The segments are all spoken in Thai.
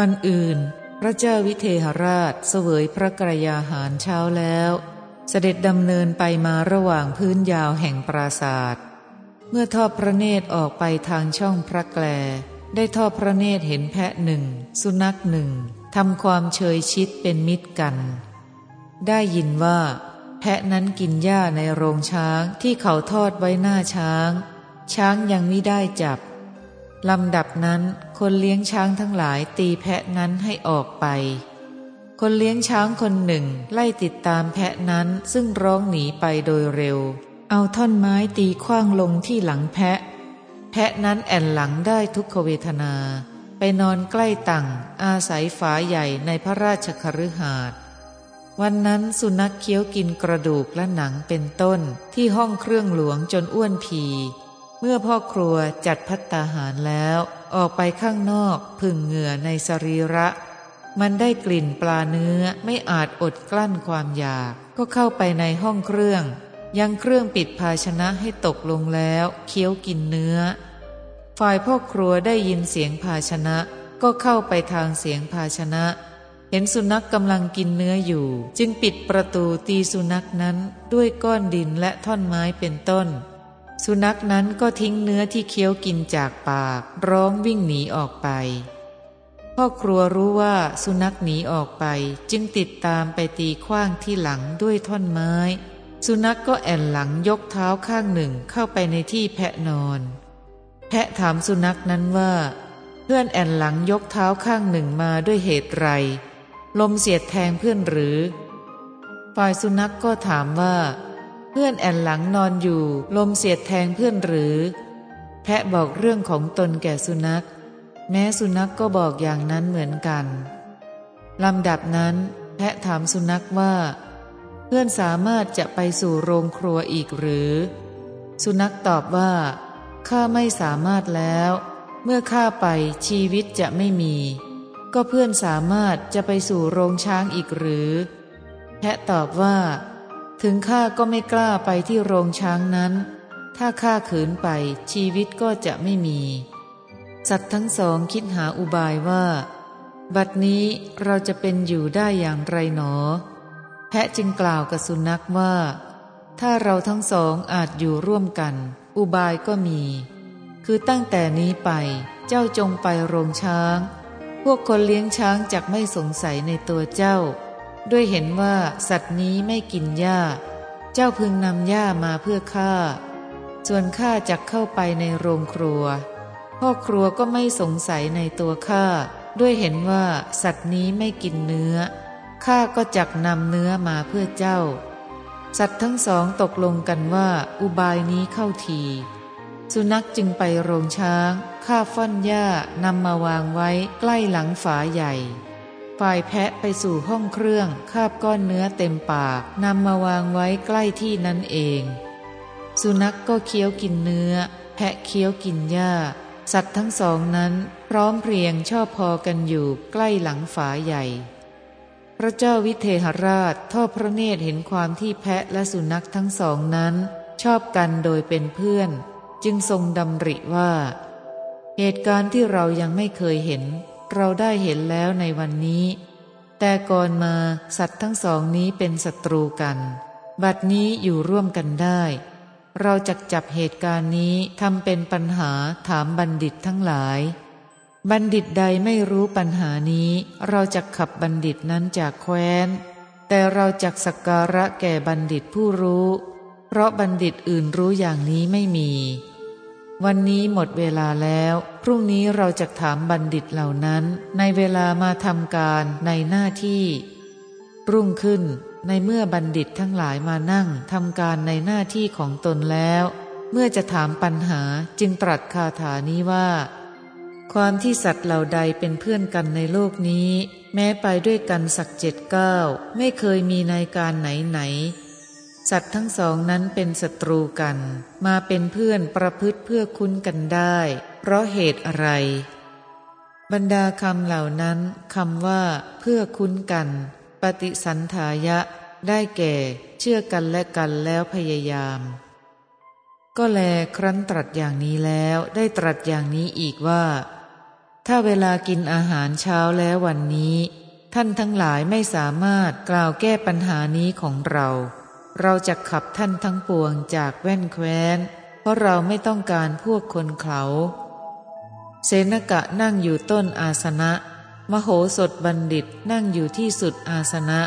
วันอื่น พระเจ้าวิเทหราชเสวยพระกรยาหารเช้าแล้ว เสด็จดำเนินไปมาระหว่างพื้นยาวแห่งปราศาสตร์เมื่อทอดพระเนตรออกไปทางช่องพระแกล ได้ทอดพระเนตรเห็นแพะหนึ่ง สุนัขหนึ่งทำความเฉยชิดเป็นมิตรกัน ได้ยินว่า แพะนั้นกินหญ้าในโรงช้างที่เขาทอดไว้หน้าช้าง ช้างยังไม่ได้จับลำดับนั้นคนเลี้ยงช้างทั้งหลายตีแพะนั้นให้ออกไป คนเลี้ยงช้างคนหนึ่งไล่ติดตามแพะนั้นซึ่งร้องหนีไปโดยเร็ว เอาท่อนไม้ตีคว้างลงที่หลังแพะ แพะนั้นแอนหลังได้ทุกขเวทนา ไปนอนใกล้ตังอาศัยฝาใหญ่ในพระราชคฤหาสน์วันนั้นสุนัขเคี้ยวกินกระดูกและหนังเป็นต้นที่ห้องเครื่องหลวงจนอ้วนพีเมื่อพ่อครัวจัดพัตตาหารแล้ว ออกไปข้างนอกพึ่งเหงื่อในสรีระ มันได้กลิ่นปลาเนื้อไม่อาจอดกลั้นความอยาก ก็เข้าไปในห้องเครื่อง ยังเครื่องปิดภาชนะให้ตกลงแล้วเคี้ยวกินเนื้อ ฝ่ายพ่อครัวได้ยินเสียงภาชนะก็เข้าไปทางเสียงภาชนะ เห็นสุนัขกกำลังกินเนื้ออยู่ จึงปิดประตูตีสุนัขนั้นด้วยก้อนดินและท่อนไม้เป็นต้น สุนัขนั้นก็ทิ้งเนื้อที่เคี้ยวกินจากปาก ร้องวิ่งหนีออกไป พ่อครัวรู้ว่าสุนัขหนีออกไป จึงติดตามไปตีขว้างที่หลังด้วยท่อนไม้ สุนัขกก็แอนหลังยกเท้าข้างหนึ่งเข้าไปในที่แพะนอน แพะถามสุนัขนั้นว่า เพื่อนแอนหลังยกเท้าข้างหนึ่งมาด้วยเหตุไร ลมเสียดแทงเพื่อนหรือ ฝ่ายสุนัขกก็ถามว่า เพื่อนแอนหลังนอนอยู่ ลมเสียดแทงเพื่อนหรือ แพะบอกเรื่องของตนแก่สุนัข แม้สุนัขกก็บอกอย่างนั้นเหมือนกันลำดับนั้น แพะถามสุนัขว่า เพื่อนสามารถจะไปสู่โรงครัวอีกหรือ สุนัขตอบว่า ข้าไม่สามารถแล้ว เมื่อข้าไปชีวิตจะไม่มี ก็เพื่อนสามารถจะไปสู่โรงช้างอีกหรือแพะตอบว่า ถึงข้าก็ไม่กล้าไปที่โรงช้างนั้น ถ้าข้าขืนไปชีวิตก็จะไม่มี สัตว์ทั้งสองคิดหาอุบายว่า บัดนี้เราจะเป็นอยู่ได้อย่างไรหนอ พะจึงกล่าวกับสุนัขว่า ถ้าเราทั้งสองอาจอยู่ร่วมกัน อุบายก็มี คือตั้งแต่นี้ไปเจ้าจงไปโรงช้าง พวกคนเลี้ยงช้างจักไม่สงสัยในตัวเจ้า ด้วยเห็นว่าสัตว์นี้ไม่กินหญ้า เจ้าพึงนำหญ้ามาเพื่อข้าส่วนข้าจักเข้าไปในโรงครัว พ่อครัวก็ไม่สงสัยในตัวข้าด้วยเห็นว่าสัตว์นี้ไม่กินเนื้อ ข้าก็จักนำเนื้อมาเพื่อเจ้า สัตว์ทั้งสองตกลงกันว่าอุบายนี้เข้าที สุนัขจึงไปโรงช้างข้าฟ่อนหญ้านำมาวางไว้ใกล้หลังฝาใหญ่ ฝ่ายแพะไปสู่ห้องเครื่องคาบก้อนเนื้อเต็มปากนำมาวางไว้ใกล้ที่นั้นเอง สุนัขกก็เคี้ยวกินเนื้อ แพะเคี้ยวกินหญ้า สัตว์ทั้งสองนั้นพร้อมเพรียงชอบพอกันอยู่ใกล้หลังฝาใหญ่ พระเจ้าวิเทหราชทอดพระเนตรเห็นความที่แพะและสุนัขทั้งสองนั้น ชอบกันโดยเป็นเพื่อน จึงทรงดำริว่า เหตุการณ์ที่เรายังไม่เคยเห็น เราได้เห็นแล้วในวันนี้ แต่ก่อนมาสัตว์ทั้งสองนี้เป็นศัตรูกัน บัดนี้อยู่ร่วมกันได้ เราจะจับเหตุการณ์นี้ทำเป็นปัญหาถามบัณฑิตทั้งหลาย บัณฑิตใดไม่รู้ปัญหานี้ เราจะขับบัณฑิตนั้นจากแคว้น แต่เราจะสักการะแก่บัณฑิตผู้รู้ เพราะบัณฑิตอื่นรู้อย่างนี้ไม่มี วันนี้หมดเวลาแล้ว พรุ่งนี้เราจะถามบัณฑิตเหล่านั้น ในเวลามาทำการในหน้าที่ รุ่งขึ้นในเมื่อบัณฑิตทั้งหลายมานั่งทำการในหน้าที่ของตนแล้ว เมื่อจะถามปัญหาจึงตรัสคาถานี้ว่า ความที่สัตว์เหล่าใดเป็นเพื่อนกันในโลกนี้ แม้ไปด้วยกันสักเจ็ดเก้าไม่เคยมีในการไหนไหน สัตว์ทั้งสองนั้นเป็นศัตรูกัน มาเป็นเพื่อนประพฤติเพื่อคุ้นกันได้ เพราะเหตุอะไร บรรดาคำเหล่านั้นคำว่า เพื่อคุ้นกัน ปฏิสันทายะ ได้แก่ เชื่อกันและกันแล้วพยายามก็แลครั้นตรัสอย่างนี้แล้วได้ตรัสอย่างนี้อีกว่า ถ้าเวลากินอาหารเช้าแล้ววันนี้ ท่านทั้งหลายไม่สามารถกล่าวแก้ปัญหานี้ของเรา เราจะขับท่านทั้งปวงจากแว่นแคว้น เพราะเราไม่ต้องการพวกคนเขาเสนกะนั่งอยู่ต้นอาสนะ มโหสถบัณฑิตนั่งอยู่ที่สุดอาสนะ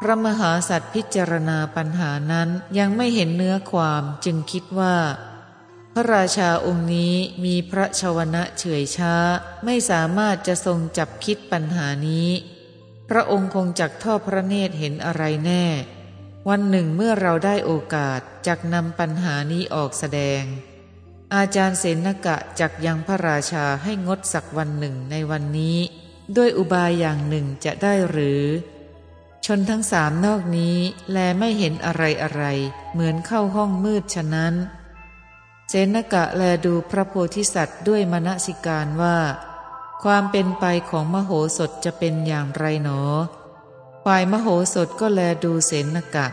พระมหาสัตว์พิจารณาปัญหานั้นยังไม่เห็นเนื้อความจึงคิดว่า พระราชาองค์นี้มีพระชวนะเฉยช้า ไม่สามารถจะทรงจับคิดปัญหานี้ พระองค์คงจักทอดพระเนตรเห็นอะไรแน่ วันหนึ่งเมื่อเราได้โอกาสจักนำปัญหานี้ออกแสดง อาจารย์เสนกะจักยังพระราชาให้งดสักวันหนึ่งในวันนี้ ด้วยอุบายอย่างหนึ่งจะได้หรือ ชนทั้งสามนอกนี้แลไม่เห็นอะไรอะไรเหมือนเข้าห้องมืดฉะนั้น เสนกะแลดูพระโพธิสัตว์ด้วยมณสิการว่า ความเป็นไปของมโหสถจะเป็นอย่างไรหนอ ฝ่ายมโหสถก็แลดูเสนกะ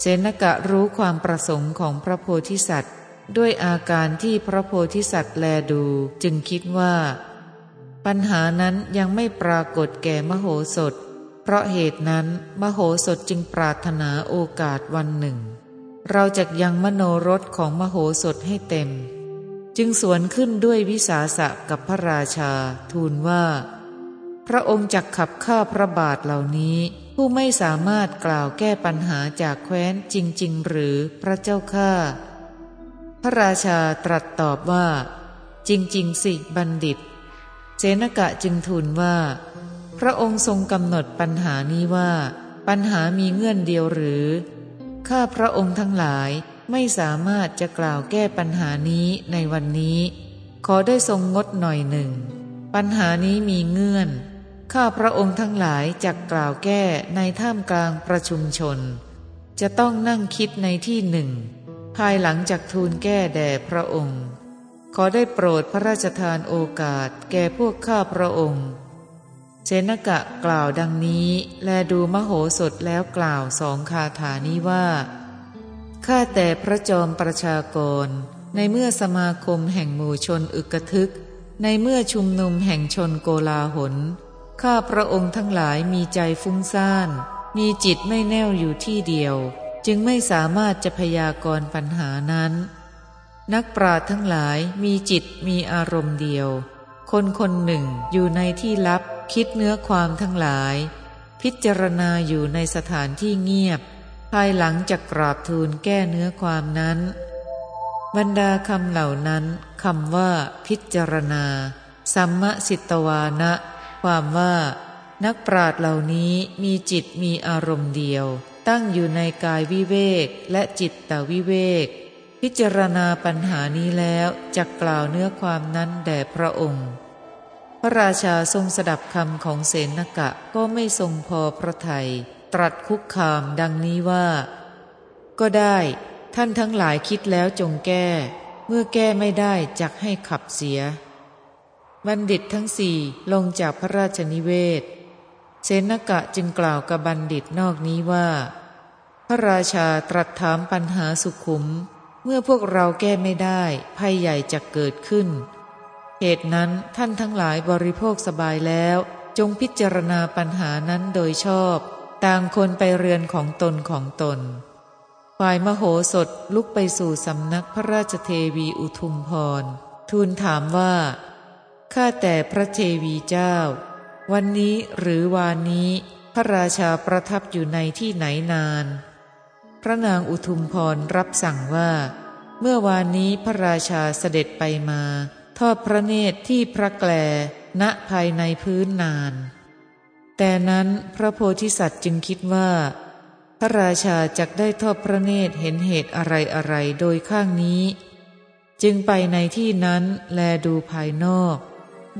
เสนกะรู้ความประสงค์ของพระโพธิสัตว์ ด้วยอาการที่พระโพธิสัตว์แลดูจึงคิดว่า ปัญหานั้นยังไม่ปรากฏแก่มโหสถ เพราะเหตุนั้นมโหสถจึงปรารถนาโอกาสวันหนึ่ง เราจะยังมโนรสของมโหสถให้เต็ม จึงสวนขึ้นด้วยวิสาสะกับพระราชา ทูลว่า พระองค์จักขับข้าพระบาทเหล่านี้ ผู้ไม่สามารถกล่าวแก้ปัญหาจากแคว้นจริง ๆ หรือพระเจ้าข้าพระราชาตรัสตอบว่า จริง ๆ สิบัณฑิตเสนกะจึงทูลว่า พระองค์ทรงกำหนดปัญหานี้ว่า ปัญหามีเงื่อนเดียวหรือ ข้าพระองค์ทั้งหลายไม่สามารถจะกล่าวแก้ปัญหานี้ในวันนี้ ขอได้ทรงงดหน่อยหนึ่ง ปัญหานี้มีเงื่อน ข้าพระองค์ทั้งหลายจะกล่าวแก้ในท่ามกลางประชุมชน จะต้องนั่งคิดในที่หนึ่ง ภายหลังจากทูลแก้แด่พระองค์ ขอได้โปรดพระราชทานโอกาสแก่พวกข้าพระองค์ เสนกะกล่าวดังนี้ แลดูมโหสถแล้วกล่าวสองคาถานี้ว่า ข้าแต่พระจอมประชากร ในเมื่อสมาคมแห่งหมู่ชนอึกทึก ในเมื่อชุมนุมแห่งชนโกลาหล ข้าพระองค์ทั้งหลายมีใจฟุ้งซ่าน มีจิตไม่แน่วอยู่ที่เดียว จึงไม่สามารถจะพยากรณ์ปัญหานั้น นักปราชญ์ทั้งหลายมีจิตมีอารมณ์เดียว คนคนหนึ่งอยู่ในที่ลับ คิดเนื้อความทั้งหลาย พิจารณาอยู่ในสถานที่เงียบ ภายหลังจากกราบทูลแก้เนื้อความนั้น บรรดาคำเหล่านั้นคำว่า พิจารณา สัมมสิตวานะ ความว่า นักปราชญ์เหล่านี้มีจิตมีอารมณ์เดียว ตั้งอยู่ในกายวิเวกและจิตตวิเวก พิจารณาปัญหานี้แล้วจะกล่าวเนื้อความนั้นแด่พระองค์ พระราชาทรงสดับคำของเสนกะก็ไม่ทรงพอพระทยัยตรัสคุกคามดังนี้ว่า ก็ได้ ท่านทั้งหลายคิดแล้วจงแก้ เมื่อแก้ไม่ได้จักให้ขับเสีย บัณฑิตทั้งสี่ลงจากพระราชนิเวศ เสนกะจึงกล่าวกับบัณฑิตนอกนี้ว่า พระราชาตรัสถามปัญหาสุขุม เมื่อพวกเราแก้ไม่ได้ภัยใหญ่จะเกิดขึ้น เหตุนั้นท่านทั้งหลายบริโภคสบายแล้ว จงพิจารณาปัญหานั้นโดยชอบ ต่างคนไปเรือนของตนของตน ฝ่ายมโหสถลุกไปสู่สำนักพระราชเทวีอุทุมพร ทูลถามว่า ข้าแต่พระเทวีเจ้า วันนี้หรือวานนี้ พระราชาประทับอยู่ในที่ไหนนาน พระนางอุทุมพรรับสั่งว่า เมื่อวานนี้พระราชาเสด็จไปมา ทอดพระเนตรที่พระแกลณภายในพื้นนาน แต่นั้นพระโพธิสัตว์จึงคิดว่า พระราชาจักได้ทอดพระเนตรเห็นเหตุอะไรอะไรโดยข้างนี้ จึงไปในที่นั้นแลดูภายนอก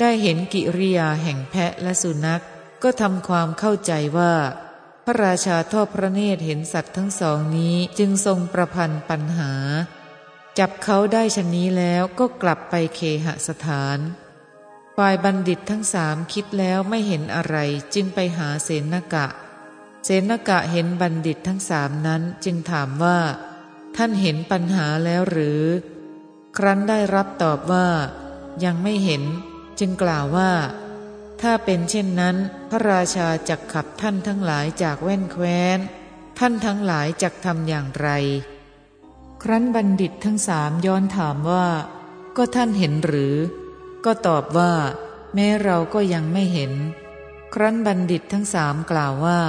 ได้เห็นกิริยาแห่งแพะและสุนัขก็ทำความเข้าใจว่า พระราชาทอดพระเนตรเห็นสัตว์ทั้งสองนี้จึงทรงประพันธ์ปัญหา จับเขาได้ชนนี้แล้วก็กลับไปเคหสถาน ฝ่ายบัณฑิตทั้งสามคิดแล้วไม่เห็นอะไรจึงไปหาเสนกะ เสนกะเห็นบัณฑิตทั้งสามนั้นจึงถามว่า ท่านเห็นปัญหาแล้วหรือ ครั้นได้รับตอบว่า ยังไม่เห็น จึงกล่าวว่า ถ้าเป็นเช่นนั้น พระราชาจักขับท่านทั้งหลายจากแว่นแคว้น ท่านทั้งหลายจักทำอย่างไร ครั้นบัณฑิตทั้งสามย้อนถามว่า ก็ท่านเห็นหรือ ก็ตอบว่า แม้เราก็ยังไม่เห็น ครั้นบัณฑิตทั้งสามกล่าวว่า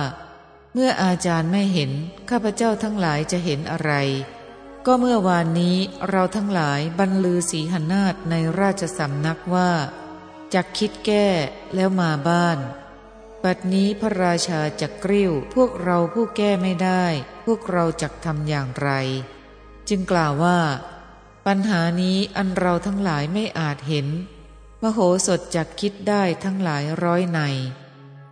เมื่ออาจารย์ไม่เห็น ข้าพเจ้าทั้งหลายจะเห็นอะไร ก็เมื่อวานนี้เราทั้งหลายบรรลือสีหนาฏในราชสำนักว่าจักคิดแก้แล้วมาบ้านปัดนี้พระราชาจะกริ้ว พวกเราผู้แก้ไม่ได้ พวกเราจักทำอย่างไร จึงกล่าวว่า ปัญหานี้อันเราทั้งหลายไม่อาจเห็น มโหสถจักคิดได้ทั้งหลายร้อยใน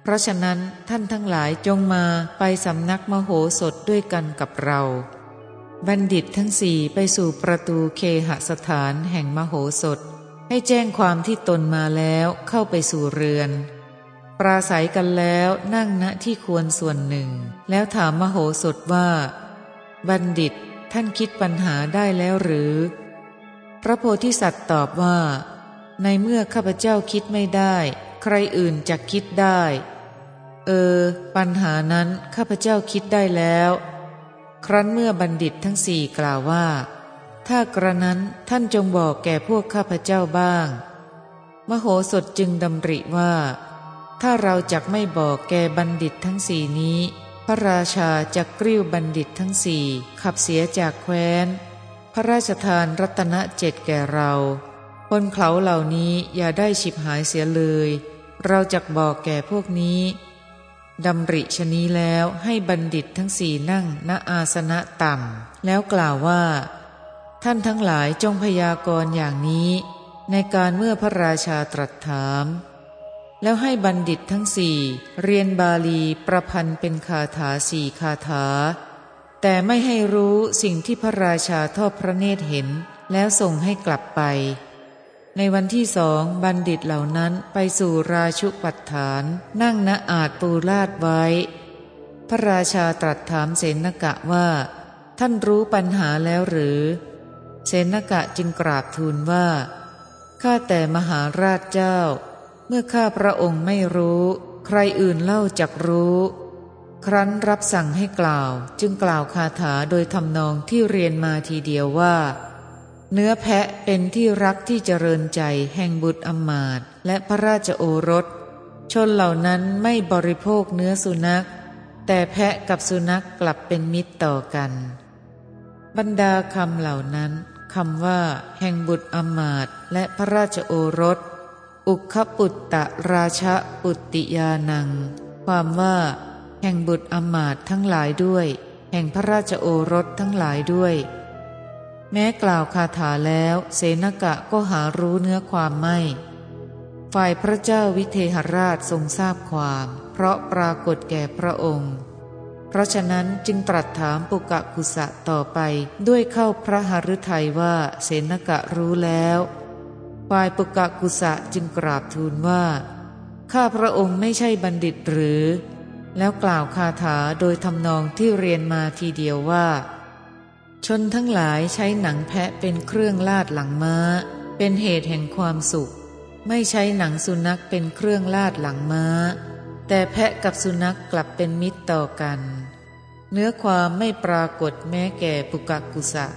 เพราะฉะนั้นท่านทั้งหลายจงมาไปสำนักมโหสถด้วยกันกับเรา บัณฑิตทั้งสี่ไปสู่ประตูเคหสถานแห่งมโหสถ ให้แจ้งความที่ตนมาแล้วเข้าไปสู่เรือน ปราศัยกันแล้วนั่งณที่ควรส่วนหนึ่ง แล้วถามมโหสถว่า บัณฑิต ท่านคิดปัญหาได้แล้วหรือ พระโพธิสัตว์ตอบว่า ในเมื่อข้าพเจ้าคิดไม่ได้ ใครอื่นจะคิดได้ เออ ปัญหานั้นข้าพเจ้าคิดได้แล้ว ครั้นเมื่อบัณฑิตทั้งสี่กล่าวว่า ถ้ากระนั้นท่านจงบอกแก่พวกข้าพเจ้าบ้าง มโหสถจึงดำริว่า ถ้าเราจักไม่บอกแก่บัณฑิตทั้งสี่นี้ ระราชาจะกริ้วบัณฑิตทั้งสี่ขับเสียจากแคว้น พระราชทานรัตนเจ็ดแก่เราคนเขาเหล่านี้อย่าได้ฉิบหายเสียเลย เราจะบอกแก่พวกนี้ดำริชนี้แล้วให้บัณฑิตทั้งสี่นั่งณอาสนะต่ำแล้วกล่าวว่า ท่านทั้งหลายจงพยากรณ์อย่างนี้ ในการเมื่อพระราชาตรัสถาม แล้วให้บัณฑิตทั้งสี่เรียนบาลีประพันธ์เป็นคาถาสี่คาถา แต่ไม่ให้รู้สิ่งที่พระราชาทอดพระเนตรเห็น แล้วส่งให้กลับไป ในวันที่สองบัณฑิตเหล่านั้นไปสู่ราชุปัฏฐาน นั่งณอาจปูลาดไว้ พระราชาตรัสถามเสนกะว่า ท่านรู้ปัญหาแล้วหรือ เสนกะจึงกราบทูลว่าข้าแต่มหาราชเจ้า เมื่อข้าพระองค์ไม่รู้ ใครอื่นเล่าจักรู้ ครั้นรับสั่งให้กล่าว จึงกล่าวคาถาโดยทำนองที่เรียนมาทีเดียวว่า เนื้อแพะเป็นที่รักที่เจริญใจแห่งบุตรอมาตและพระราชโอรส ชนเหล่านั้นไม่บริโภคเนื้อสุนัข แต่แพะกับสุนัขกลับเป็นมิตรต่อกัน บรรดาคำเหล่านั้นคำว่า แห่งบุตรอมาตและพระราชโอรส อุคปุตตะราชปุตติยานัง ความว่า แห่งบุตรอมาตทั้งหลายด้วย แห่งพระราชโอรสทั้งหลายด้วย แม้กล่าวคาถาแล้วเสนกะก็หารู้เนื้อความไม่ ฝ่ายพระเจ้าวิเทหราชทรงทราบความ เพราะปรากฏแก่พระองค์ เพราะฉะนั้นจึงตรัสถามปุกะกุสะต่อไปด้วยเข้าพระหฤทัยว่าเสนกะรู้แล้ว ฝ่ายปุกะกุสะจึงกราบทูลว่า ข้าพระองค์ไม่ใช่บัณฑิตหรือ แล้วกล่าวคาถาโดยทำนองที่เรียนมาทีเดียวว่า ชนทั้งหลายใช้หนังแพะเป็นเครื่องลาดหลังม้า เป็นเหตุแห่งความสุข ไม่ใช้หนังสุนัขเป็นเครื่องลาดหลังม้า แต่แพะกับสุนัขกลับเป็นมิตรต่อกัน เนื้อความไม่ปรากฏแม้แก่ปุกกุสะ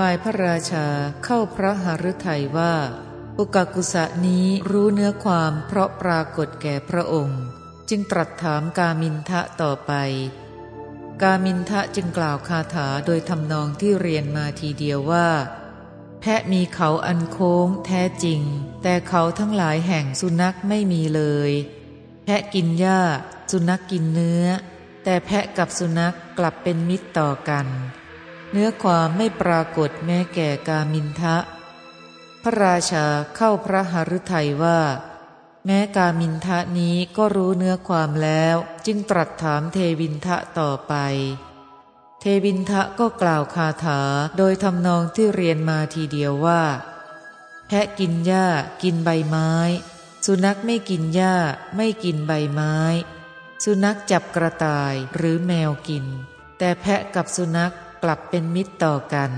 ฝ่ายพระราชาเข้าพระหฤทัยว่าปุกกุสะนี้รู้เนื้อความเพราะปรากฏแก่พระองค์ จึงตรัสถามกามินทะต่อไป กามินทะจึงกล่าวคาถาโดยทำนองที่เรียนมาทีเดียวว่า แพะมีเขาอันโค้งแท้จริง แต่เขาทั้งหลายแห่งสุนัขไม่มีเลย แพะกินหญ้า สุนัขกินเนื้อ แต่แพะกับสุนัขกลับเป็นมิตรต่อกัน เนื้อความไม่ปรากฏแม้แก่กามินทะ พระราชาเข้าพระหฤทัยว่า แม้กามินทะนี้ก็รู้เนื้อความแล้ว จึงตรัสถามเทวินทะต่อไป เทวินทะก็กล่าวคาถาโดยทำนองที่เรียนมาทีเดียวว่า แพะกินหญ้ากินใบไม้ สุนัขไม่กินหญ้าไม่กินใบไม้ สุนัขจับกระต่ายหรือแมวกิน แต่แพะกับสุนัข กลับเป็นมิตรต่อกัน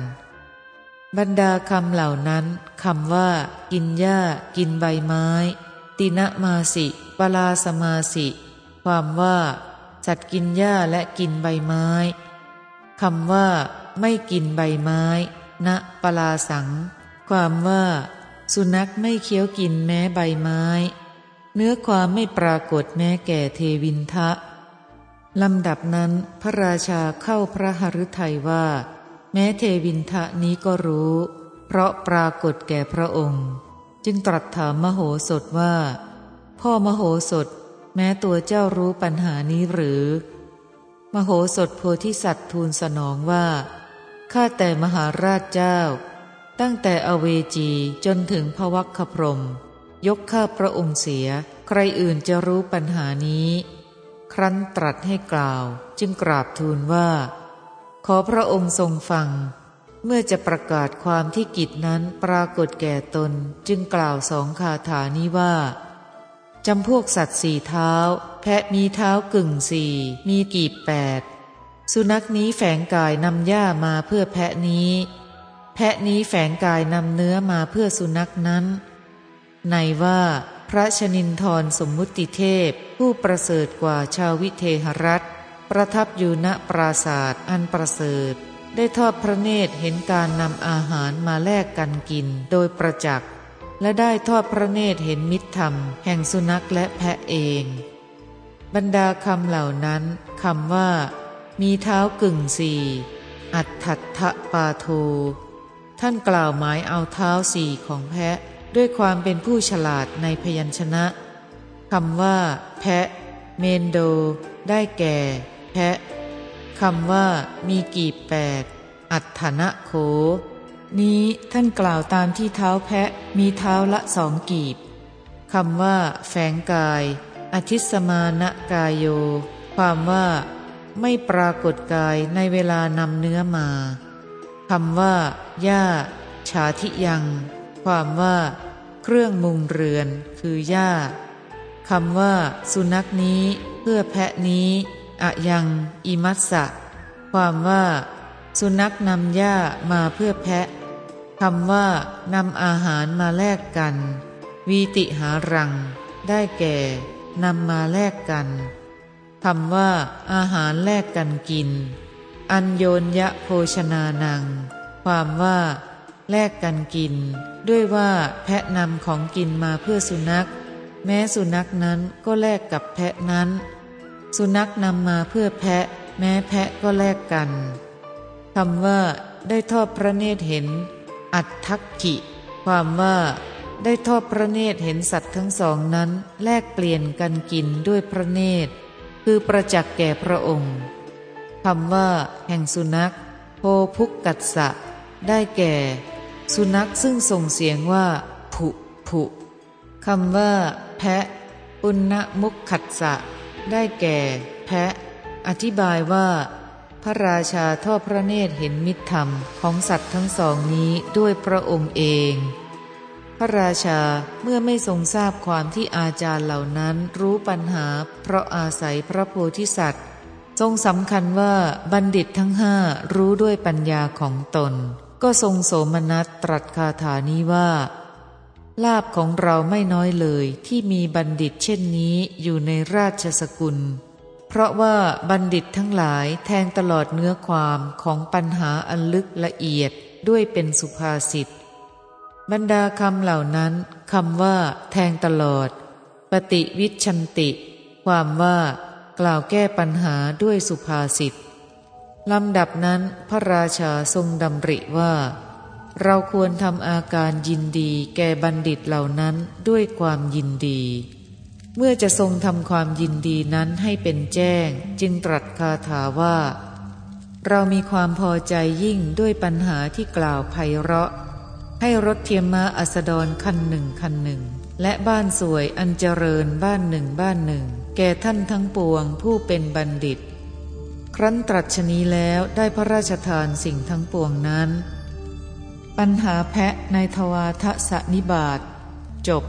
บรรดาคำเหล่านั้นคำว่า กินหญ้า กินใบไม้ ตินะมาสิปลาสมาสิ ความว่า สัตว์กินหญ้าและกินใบไม้คำว่า ไม่กินใบไม้ ณปลาสัง ความว่า สุนัขไม่เคี้ยวกินแม้ใบไม้ เนื้อความไม่ปรากฏแม้แก่เทวินทะ ลำดับนั้นพระราชาเข้าพระหฤทัยว่า แม้เทวินทะนี้ก็รู้ เพราะปรากฏแก่พระองค์ จึงตรัสถามมโหสถว่า พ่อมโหสถ แม้ตัวเจ้ารู้ปัญหานี้หรือ มโหสถโพธิสัตว์ทูลสนองว่าข้าแต่มหาราชเจ้า ตั้งแต่อเวจีจนถึงพวัคคพรม ยกข้าพระองค์เสีย ใครอื่นจะรู้ปัญหานี้ ครั้นตรัสให้กล่าวจึงกราบทูลว่า ขอพระองค์ทรงฟัง เมื่อจะประกาศความที่กิจนั้นปรากฏแก่ตนจึงกล่าวสองคาถานี้ว่าจำพวกสัตว์สี่เท้า แพะมีเท้ากึ่งสี่มีกีบแปดสุนัขนี้แฝงกายนำหญ้ามาเพื่อแพะนี้ แพะนี้แฝงกายนำเนื้อมาเพื่อสุนัขนั้น ในว่า พระชนินทรสมมุติเทพ ผู้ประเสริฐกว่าชาววิเทหรัฐ ประทับอยู่ณปราศาสตร์อันประเสริฐ ได้ทอดพระเนตรเห็นการนำอาหารมาแลกกันกินโดยประจักษ์และได้ทอดพระเนตรเห็นมิตรธรรม แห่งสุนัขและแพะเอง บรรดาคำเหล่านั้นคำว่า มีเท้ากึ่งสี่อัตถัตถปาโทท่านกล่าวหมายเอาเท้าสี่ของแพะ ด้วยความเป็นผู้ฉลาดในพยัญชนะคำว่า แพะ เมนโด ได้แก่ แพะคำว่า มีกีบแปด อัฏฐนะโข นี้ท่านกล่าวตามที่เท้าแพะมีเท้าละสองกีบคำว่า แฝงกาย อธิสมานกายโย ความว่า ไม่ปรากฏกายในเวลานำเนื้อมาคำว่าย่าชาทิยัง ความว่า เครื่องมุงเรือนคือหญ้าคำว่า สุนัขนี้ เพื่อแพะนี้อะยัง อิมัสสะ ความว่า สุนัขนำหญ้ามาเพื่อแพะคำว่านำอาหารมาแลกกัน วีติหารัง ได้แก่นำมาแลกกันคำว่า อาหารแลกกันกิน อัญโยนยะโภชนานัง ความว่า แลกกันกิน ด้วยว่าแพะนำของกินมาเพื่อสุนัข แม้สุนัขนั้นก็แลกกับแพะนั้น สุนัขนำมาเพื่อแพะ แม้แพะก็แลกกันคำว่า ได้ทอดพระเนตรเห็น อัตทักขิ ความว่า ได้ทอดพระเนตรเห็นสัตว์ทั้งสองนั้น แลกเปลี่ยนกันกินด้วยพระเนตร คือประจักษ์แก่พระองค์คำว่า แห่งสุนัขโพพุกกัสสะได้แก่ สุนัขซึ่งส่งเสียงว่า ผุ ผุคำว่า แพะ ปุณณมุขขัดสะ ได้แก่ แพะ อธิบายว่า พระราชาทอดพระเนตรเห็นมิตรธรรมของสัตว์ทั้งสองนี้ด้วยพระองค์เอง พระราชาเมื่อไม่ทรงทราบความที่อาจารย์เหล่านั้นรู้ปัญหา เพราะอาศัยพระโพธิสัตว์ ทรงสำคัญว่าบัณฑิตทั้งห้ารู้ด้วยปัญญาของตน ก็ทรงโสมนัสตรัสคาถานี้ว่า ลาบของเราไม่น้อยเลยที่มีบัณฑิตเช่นนี้อยู่ในราชสกุล เพราะว่าบัณฑิตทั้งหลายแทงตลอดเนื้อความของปัญหาอันลึกละเอียดด้วยเป็นสุภาษิต บรรดาคำเหล่านั้นคำว่า แทงตลอด ปฏิวิชันติ ความว่า กล่าวแก้ปัญหาด้วยสุภาษิต ลำดับนั้นพระราชาทรงดำริว่า เราควรทำอาการยินดีแก่บัณฑิตเหล่านั้นด้วยความยินดี เมื่อจะทรงทำความยินดีนั้นให้เป็นแจ้ง จึงตรัสคาถาว่า เรามีความพอใจยิ่งด้วยปัญหาที่กล่าวไพเราะ ให้รถเทียมมาอัสดรคันหนึ่งคันหนึ่ง และบ้านสวยอันเจริญบ้านหนึ่งบ้านหนึ่ง แก่ท่านทั้งปวงผู้เป็นบัณฑิต ครั้นตรัสชนีแล้วได้พระราชทานสิ่งทั้งปวงนั้น ปัญหาแพะในทวาทะสนิบาตจบ